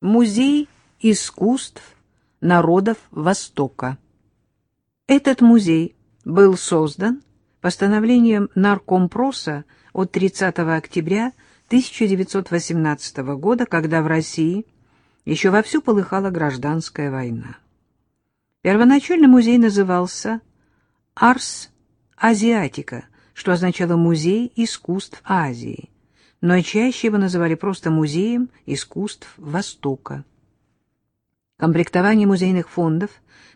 Музей искусств народов Востока. Этот музей был создан постановлением Наркомпроса от 30 октября 1918 года, когда в России еще вовсю полыхала гражданская война. Первоначально музей назывался «Арс Азиатика», что означало «Музей искусств Азии», но чаще его называли просто Музеем искусств Востока. Комплектование музейных фондов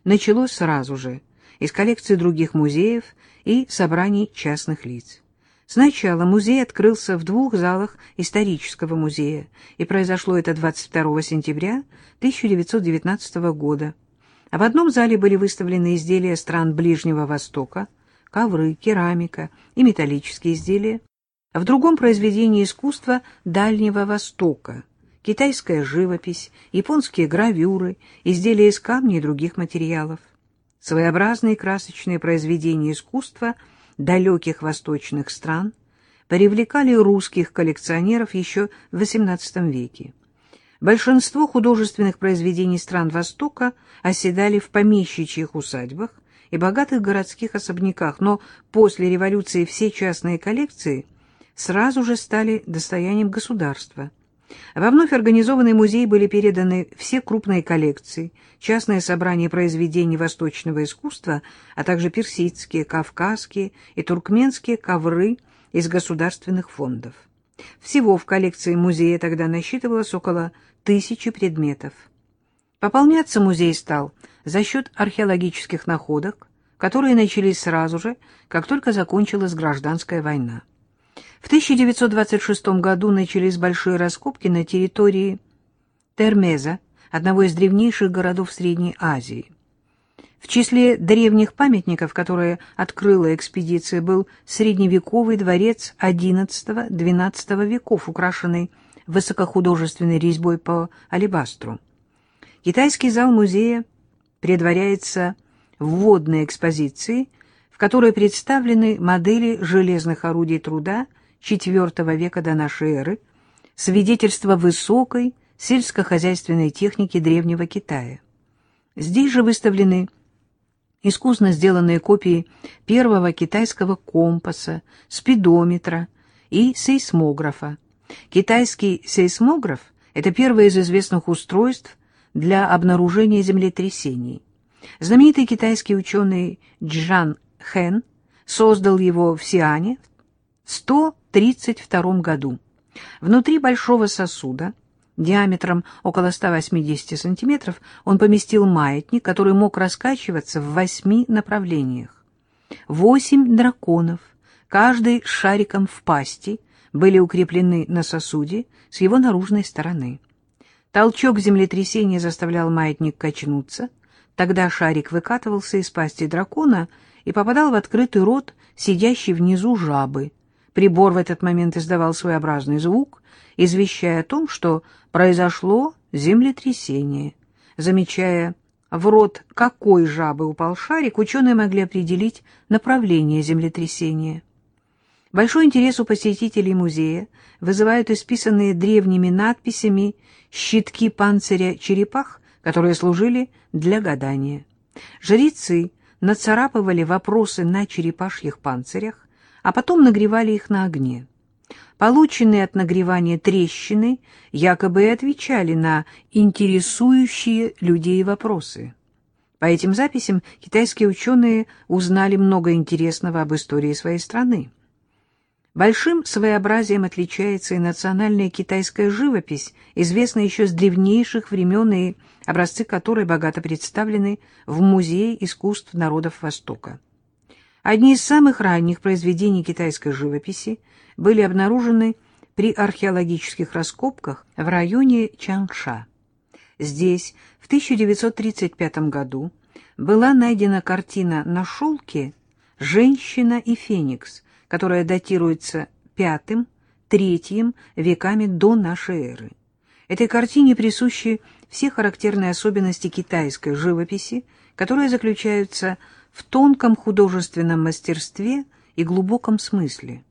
началось сразу же из коллекций других музеев и собраний частных лиц. Сначала музей открылся в двух залах исторического музея, и произошло это 22 сентября 1919 года. А в одном зале были выставлены изделия стран Ближнего Востока, ковры, керамика и металлические изделия, в другом произведении искусства Дальнего Востока, китайская живопись, японские гравюры, изделия из камня и других материалов. Своеобразные красочные произведения искусства далеких восточных стран привлекали русских коллекционеров еще в XVIII веке. Большинство художественных произведений стран Востока оседали в помещичьих усадьбах и богатых городских особняках, но после революции все частные коллекции – сразу же стали достоянием государства. Во вновь организованный музей были переданы все крупные коллекции, частные собрания произведений восточного искусства, а также персидские, кавказские и туркменские ковры из государственных фондов. Всего в коллекции музея тогда насчитывалось около тысячи предметов. Пополняться музей стал за счет археологических находок, которые начались сразу же, как только закончилась гражданская война. В 1926 году начались большие раскопки на территории Термеза, одного из древнейших городов Средней Азии. В числе древних памятников, которые открыла экспедиция, был средневековый дворец XI-XII веков, украшенный высокохудожественной резьбой по алебастру. Китайский зал музея предваряется вводной экспозицией, в которой представлены модели железных орудий труда – IV века до нашей эры, свидетельство высокой сельскохозяйственной техники древнего Китая. Здесь же выставлены искусно сделанные копии первого китайского компаса, спидометра и сейсмографа. Китайский сейсмограф — это первое из известных устройств для обнаружения землетрясений. Знаменитый китайский ученый Джан Хэн создал его в Сиане в 100 1932 году. Внутри большого сосуда, диаметром около 180 сантиметров, он поместил маятник, который мог раскачиваться в восьми направлениях. Восемь драконов, каждый с шариком в пасти, были укреплены на сосуде с его наружной стороны. Толчок землетрясения заставлял маятник качнуться, тогда шарик выкатывался из пасти дракона и попадал в открытый рот сидящей внизу жабы, Прибор в этот момент издавал своеобразный звук, извещая о том, что произошло землетрясение. Замечая, в рот какой жабы упал шарик, ученые могли определить направление землетрясения. Большой интерес у посетителей музея вызывают исписанные древними надписями щитки панциря черепах, которые служили для гадания. Жрецы нацарапывали вопросы на черепашьих панцирях, а потом нагревали их на огне. Полученные от нагревания трещины якобы и отвечали на интересующие людей вопросы. По этим записям китайские ученые узнали много интересного об истории своей страны. Большим своеобразием отличается и национальная китайская живопись, известная еще с древнейших времен и образцы которой богато представлены в Музее искусств народов Востока. Одни из самых ранних произведений китайской живописи были обнаружены при археологических раскопках в районе Чангша. Здесь в 1935 году была найдена картина на шелке «Женщина и феникс», которая датируется V-III веками до нашей эры. Этой картине присущи все характерные особенности китайской живописи, которые заключаются в в тонком художественном мастерстве и глубоком смысле.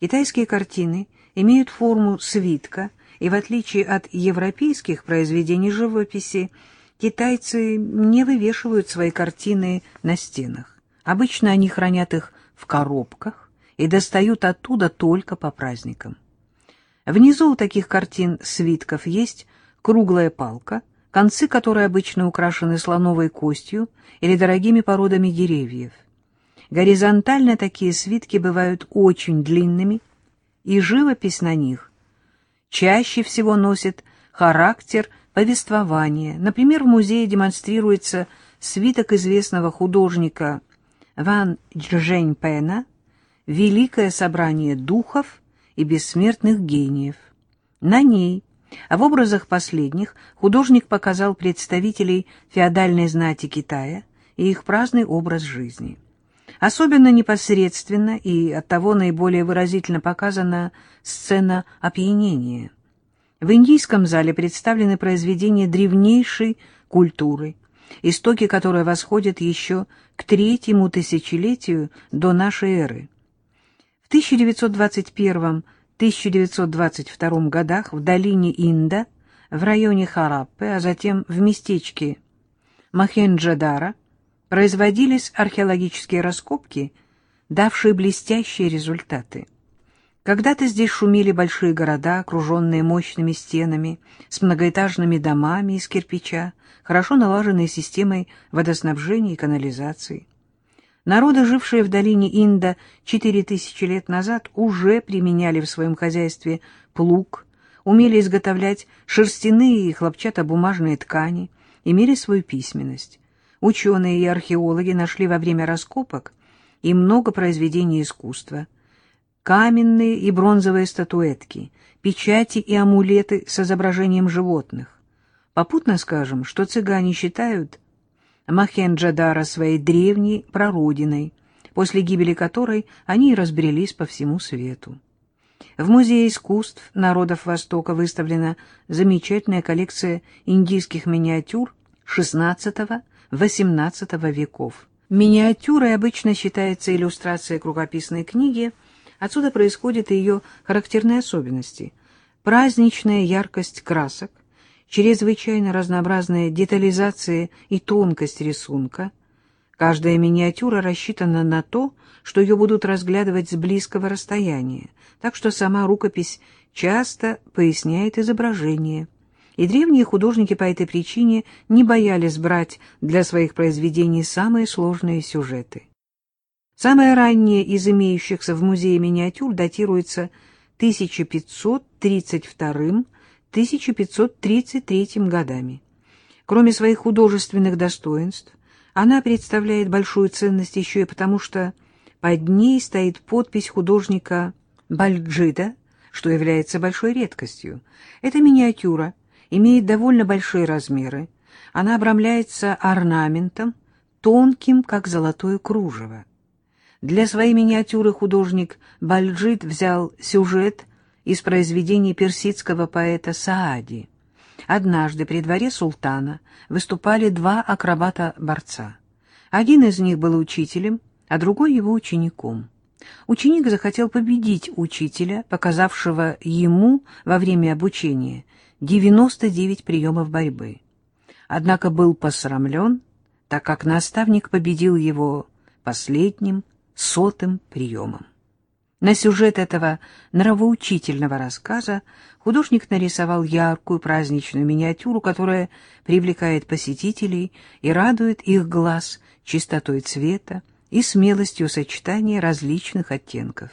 Китайские картины имеют форму свитка и в отличие от европейских произведений живописи, китайцы не вывешивают свои картины на стенах. Обычно они хранят их в коробках и достают оттуда только по праздникам. Внизу у таких картин свитков есть круглая палка, концы которой обычно украшены слоновой костью или дорогими породами деревьев. Горизонтально такие свитки бывают очень длинными, и живопись на них чаще всего носит характер повествования. Например, в музее демонстрируется свиток известного художника Ван Джжэньпэна «Великое собрание духов и бессмертных гениев». На ней, а в образах последних, художник показал представителей феодальной знати Китая и их праздный образ жизни. Особенно непосредственно и оттого наиболее выразительно показана сцена опьянения. В индийском зале представлены произведения древнейшей культуры, истоки которой восходят еще к третьему тысячелетию до нашей эры. В 1921-1922 годах в долине Инда, в районе Хараппы, а затем в местечке Махенджадара производились археологические раскопки, давшие блестящие результаты. Когда-то здесь шумели большие города, окруженные мощными стенами, с многоэтажными домами из кирпича, хорошо налаженной системой водоснабжения и канализации. Народы, жившие в долине Инда четыре тысячи лет назад, уже применяли в своем хозяйстве плуг, умели изготовлять шерстяные и хлопчатобумажные ткани, имели свою письменность. Ученые и археологи нашли во время раскопок и много произведений искусства. Каменные и бронзовые статуэтки, печати и амулеты с изображением животных. Попутно скажем, что цыгане считают Махенджадара своей древней прародиной, после гибели которой они и разбрелись по всему свету. В Музее искусств народов Востока выставлена замечательная коллекция индийских миниатюр XVI XVIII веков. Миниатюрой обычно считается иллюстрация к рукописной книге, отсюда происходят и ее характерные особенности. Праздничная яркость красок, чрезвычайно разнообразная детализация и тонкость рисунка. Каждая миниатюра рассчитана на то, что ее будут разглядывать с близкого расстояния, так что сама рукопись часто поясняет изображение – и древние художники по этой причине не боялись брать для своих произведений самые сложные сюжеты. Самое раннее из имеющихся в музее миниатюр датируется 1532-1533 годами. Кроме своих художественных достоинств, она представляет большую ценность еще и потому, что под ней стоит подпись художника Бальджида, что является большой редкостью. Эта миниатюра имеет довольно большие размеры. Она обрамляется орнаментом, тонким, как золотое кружево. Для своей миниатюры художник Бальджит взял сюжет из произведений персидского поэта Саади. Однажды при дворе султана выступали два акробата-борца. Один из них был учителем, а другой его учеником. Ученик захотел победить учителя, показавшего ему во время обучения 99 приемов борьбы. Однако был посрамлен, так как наставник победил его последним, сотым приемом. На сюжет этого нравоучительного рассказа художник нарисовал яркую праздничную миниатюру, которая привлекает посетителей и радует их глаз чистотой цвета и смелостью сочетания различных оттенков.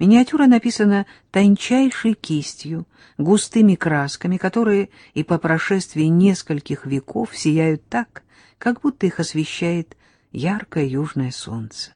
Миниатюра написана тончайшей кистью, густыми красками, которые и по прошествии нескольких веков сияют так, как будто их освещает яркое южное солнце.